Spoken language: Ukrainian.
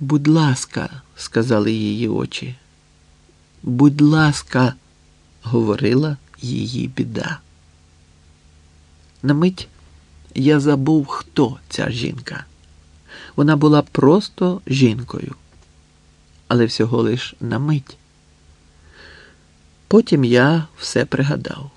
Будь ласка, сказали її очі. Будь ласка, говорила її біда. На мить я забув, хто ця жінка. Вона була просто жінкою, але всього лиш на мить. Потім я все пригадав.